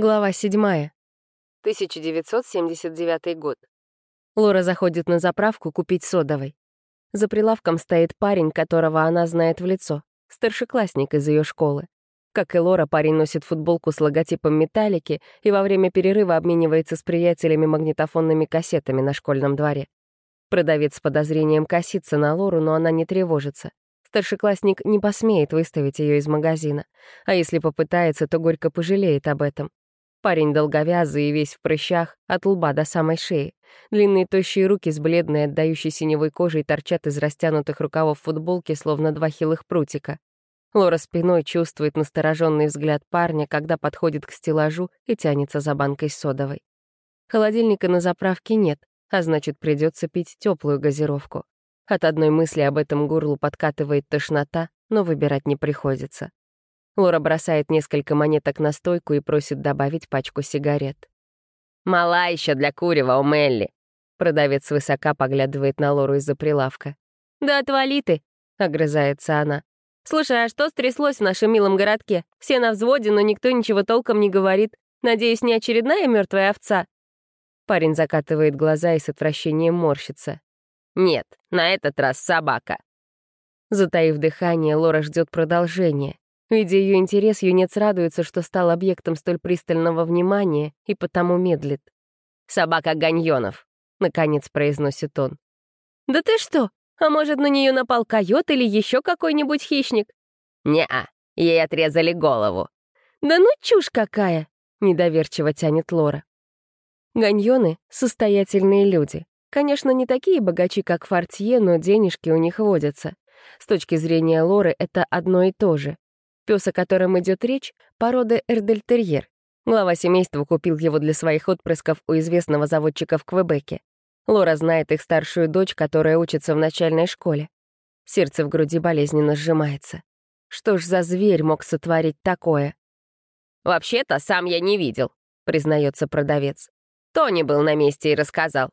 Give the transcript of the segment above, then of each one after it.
Глава 7. 1979 год. Лора заходит на заправку купить содовой. За прилавком стоит парень, которого она знает в лицо. Старшеклассник из ее школы. Как и Лора, парень носит футболку с логотипом «Металлики» и во время перерыва обменивается с приятелями магнитофонными кассетами на школьном дворе. Продавец с подозрением косится на Лору, но она не тревожится. Старшеклассник не посмеет выставить ее из магазина. А если попытается, то горько пожалеет об этом. Парень долговязый и весь в прыщах, от лба до самой шеи. Длинные тощие руки с бледной, отдающей синевой кожей торчат из растянутых рукавов футболки, словно два хилых прутика. Лора спиной чувствует настороженный взгляд парня, когда подходит к стеллажу и тянется за банкой содовой. Холодильника на заправке нет, а значит, придется пить теплую газировку. От одной мысли об этом горлу подкатывает тошнота, но выбирать не приходится. Лора бросает несколько монеток на стойку и просит добавить пачку сигарет. «Мала еще для курева у Мелли!» Продавец свысока поглядывает на Лору из-за прилавка. «Да отвали ты!» — огрызается она. «Слушай, а что стряслось в нашем милом городке? Все на взводе, но никто ничего толком не говорит. Надеюсь, не очередная мертвая овца?» Парень закатывает глаза и с отвращением морщится. «Нет, на этот раз собака». Затаив дыхание, Лора ждет продолжения. Видя ее интерес, юнец радуется, что стал объектом столь пристального внимания и потому медлит. «Собака Ганьонов», — наконец произносит он. «Да ты что? А может, на нее напал койот или еще какой-нибудь хищник?» «Не-а, ей отрезали голову». «Да ну чушь какая!» — недоверчиво тянет Лора. Ганьоны — состоятельные люди. Конечно, не такие богачи, как Фортье, но денежки у них водятся. С точки зрения Лоры это одно и то же. Пес, о котором идет речь, породы эрдельтерьер. Глава семейства купил его для своих отпрысков у известного заводчика в Квебеке. Лора знает их старшую дочь, которая учится в начальной школе. Сердце в груди болезненно сжимается. Что ж за зверь мог сотворить такое? «Вообще-то сам я не видел», — признается продавец. «Тони был на месте и рассказал».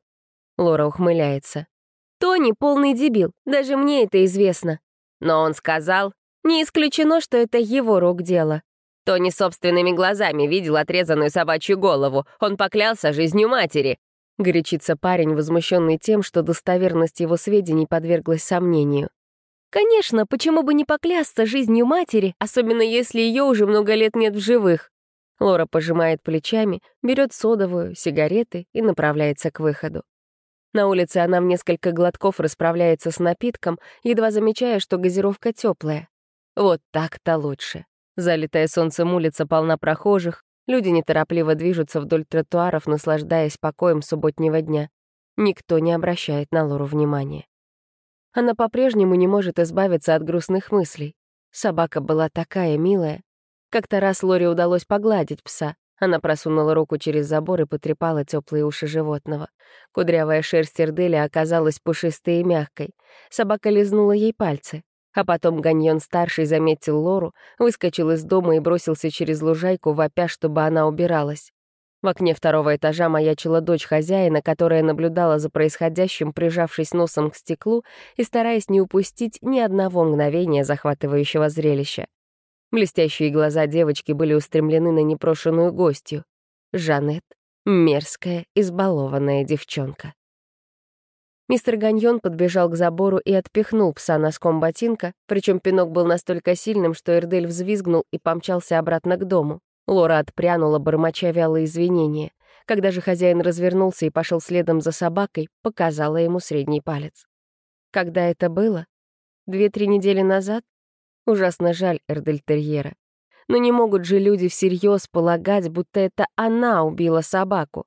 Лора ухмыляется. «Тони — полный дебил, даже мне это известно». Но он сказал, не исключено, что это его рук дело. Тони собственными глазами видел отрезанную собачью голову. Он поклялся жизнью матери. Горячится парень, возмущенный тем, что достоверность его сведений подверглась сомнению. Конечно, почему бы не поклясться жизнью матери, особенно если ее уже много лет нет в живых? Лора пожимает плечами, берет содовую, сигареты и направляется к выходу. На улице она в несколько глотков расправляется с напитком, едва замечая, что газировка теплая. Вот так-то лучше. Залитая солнцем улица полна прохожих, люди неторопливо движутся вдоль тротуаров, наслаждаясь покоем субботнего дня. Никто не обращает на Лору внимания. Она по-прежнему не может избавиться от грустных мыслей. Собака была такая милая. Как-то раз Лоре удалось погладить пса. Она просунула руку через забор и потрепала теплые уши животного. Кудрявая шерсть Эрделя оказалась пушистой и мягкой. Собака лизнула ей пальцы. А потом Ганьон-старший заметил Лору, выскочил из дома и бросился через лужайку, вопя, чтобы она убиралась. В окне второго этажа маячила дочь хозяина, которая наблюдала за происходящим, прижавшись носом к стеклу и стараясь не упустить ни одного мгновения захватывающего зрелища. Блестящие глаза девочки были устремлены на непрошенную гостью. Жанет — мерзкая, избалованная девчонка. Мистер Ганьон подбежал к забору и отпихнул пса носком ботинка, причем пинок был настолько сильным, что Эрдель взвизгнул и помчался обратно к дому. Лора отпрянула, бормоча вялые извинения. Когда же хозяин развернулся и пошел следом за собакой, показала ему средний палец. Когда это было? Две-три недели назад? Ужасно жаль Эрдельтерьера. Но не могут же люди всерьез полагать, будто это она убила собаку.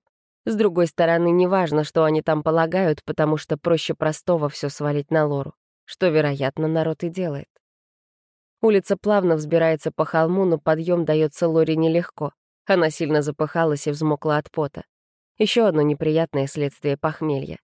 С другой стороны, неважно, что они там полагают, потому что проще простого все свалить на Лору, что, вероятно, народ и делает. Улица плавно взбирается по холму, но подъем дается Лоре нелегко. Она сильно запыхалась и взмокла от пота. Еще одно неприятное следствие похмелья.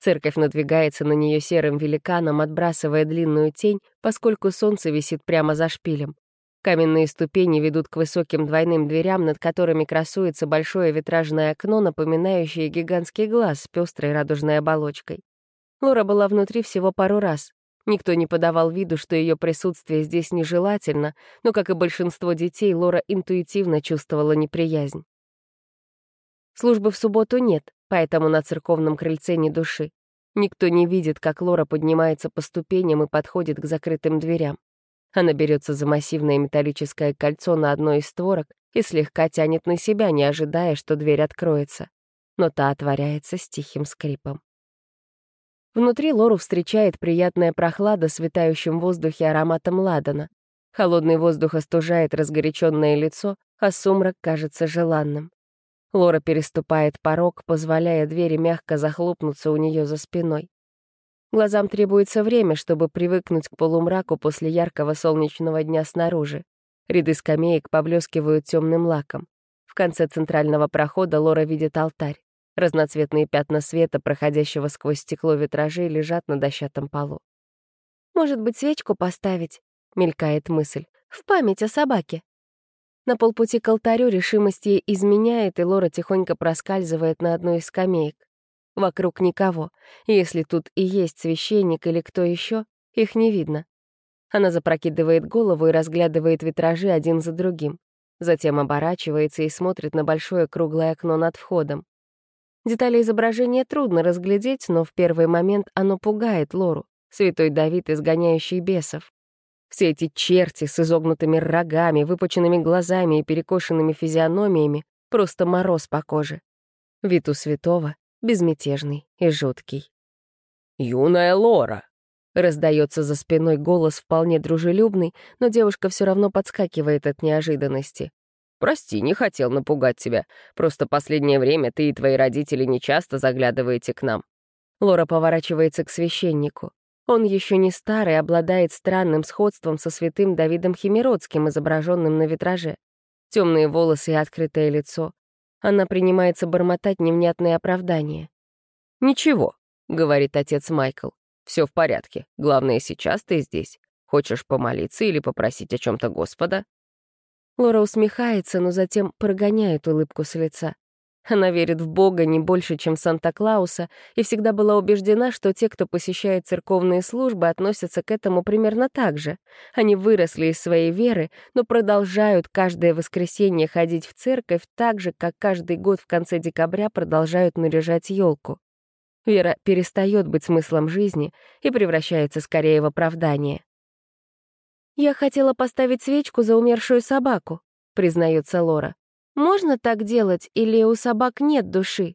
Церковь надвигается на нее серым великаном, отбрасывая длинную тень, поскольку солнце висит прямо за шпилем. Каменные ступени ведут к высоким двойным дверям, над которыми красуется большое витражное окно, напоминающее гигантский глаз с пестрой радужной оболочкой. Лора была внутри всего пару раз. Никто не подавал виду, что ее присутствие здесь нежелательно, но, как и большинство детей, Лора интуитивно чувствовала неприязнь. Службы в субботу нет, поэтому на церковном крыльце ни души. Никто не видит, как Лора поднимается по ступеням и подходит к закрытым дверям. Она берется за массивное металлическое кольцо на одной из створок и слегка тянет на себя, не ожидая, что дверь откроется. Но та отворяется с тихим скрипом. Внутри Лору встречает приятная прохлада с витающим в воздухе ароматом ладана. Холодный воздух остужает разгоряченное лицо, а сумрак кажется желанным. Лора переступает порог, позволяя двери мягко захлопнуться у нее за спиной. Глазам требуется время, чтобы привыкнуть к полумраку после яркого солнечного дня снаружи. Ряды скамеек поблескивают темным лаком. В конце центрального прохода Лора видит алтарь. Разноцветные пятна света, проходящего сквозь стекло витражей, лежат на дощатом полу. «Может быть, свечку поставить?» — мелькает мысль. «В память о собаке». На полпути к алтарю решимость ей изменяет, и Лора тихонько проскальзывает на одну из скамеек. Вокруг никого. Если тут и есть священник или кто еще, их не видно. Она запрокидывает голову и разглядывает витражи один за другим. Затем оборачивается и смотрит на большое круглое окно над входом. Детали изображения трудно разглядеть, но в первый момент оно пугает Лору, святой Давид, изгоняющий бесов. Все эти черти с изогнутыми рогами, выпученными глазами и перекошенными физиономиями — просто мороз по коже. Вид у святого безмятежный и жуткий. «Юная Лора!» — раздается за спиной голос вполне дружелюбный, но девушка все равно подскакивает от неожиданности. «Прости, не хотел напугать тебя. Просто последнее время ты и твои родители нечасто заглядываете к нам». Лора поворачивается к священнику. Он еще не старый, обладает странным сходством со святым Давидом Химиродским, изображенным на витраже. Темные волосы и открытое лицо. Она принимается бормотать невнятные оправдания. «Ничего», — говорит отец Майкл. Все в порядке. Главное, сейчас ты здесь. Хочешь помолиться или попросить о чем то Господа?» Лора усмехается, но затем прогоняет улыбку с лица. Она верит в Бога не больше, чем в Санта-Клауса, и всегда была убеждена, что те, кто посещает церковные службы, относятся к этому примерно так же. Они выросли из своей веры, но продолжают каждое воскресенье ходить в церковь так же, как каждый год в конце декабря продолжают наряжать елку. Вера перестает быть смыслом жизни и превращается скорее в оправдание. «Я хотела поставить свечку за умершую собаку», — признается Лора. Можно так делать, или у собак нет души?»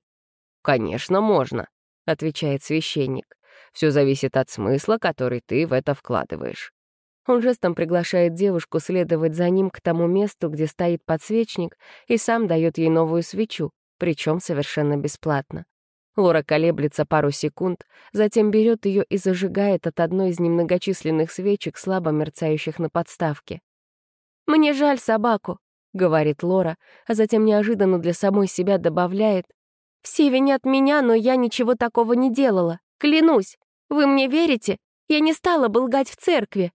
«Конечно, можно», — отвечает священник. «Все зависит от смысла, который ты в это вкладываешь». Он жестом приглашает девушку следовать за ним к тому месту, где стоит подсвечник, и сам дает ей новую свечу, причем совершенно бесплатно. Лора колеблется пару секунд, затем берет ее и зажигает от одной из немногочисленных свечек, слабо мерцающих на подставке. «Мне жаль собаку», — говорит Лора, а затем неожиданно для самой себя добавляет. «Все винят меня, но я ничего такого не делала. Клянусь. Вы мне верите? Я не стала бы лгать в церкви».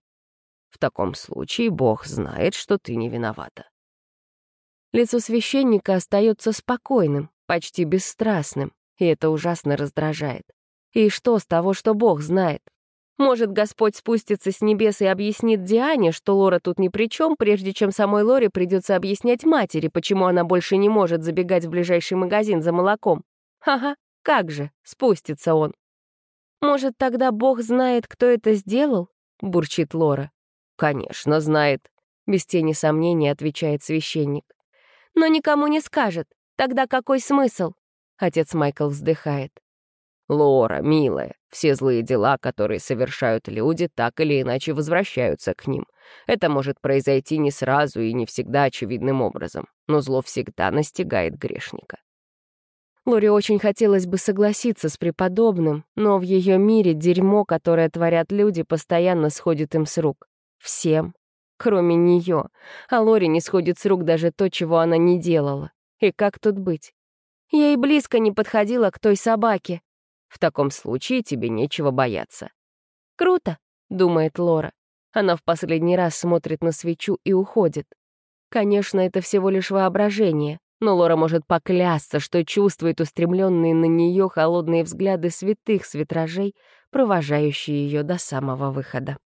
«В таком случае Бог знает, что ты не виновата». Лицо священника остается спокойным, почти бесстрастным, и это ужасно раздражает. И что с того, что Бог знает? Может, Господь спустится с небес и объяснит Диане, что Лора тут ни при чем, прежде чем самой Лоре придется объяснять матери, почему она больше не может забегать в ближайший магазин за молоком. Ага, как же, спустится он. Может, тогда Бог знает, кто это сделал? Бурчит Лора. Конечно, знает. Без тени сомнения отвечает священник. Но никому не скажет. Тогда какой смысл? Отец Майкл вздыхает. Лора, милая, все злые дела, которые совершают люди, так или иначе возвращаются к ним. Это может произойти не сразу и не всегда очевидным образом, но зло всегда настигает грешника. Лоре очень хотелось бы согласиться с преподобным, но в ее мире дерьмо, которое творят люди, постоянно сходит им с рук. Всем. Кроме нее. А Лоре не сходит с рук даже то, чего она не делала. И как тут быть? И близко не подходила к той собаке. В таком случае тебе нечего бояться». «Круто», — думает Лора. Она в последний раз смотрит на свечу и уходит. Конечно, это всего лишь воображение, но Лора может поклясться, что чувствует устремленные на нее холодные взгляды святых с витражей, провожающие ее до самого выхода.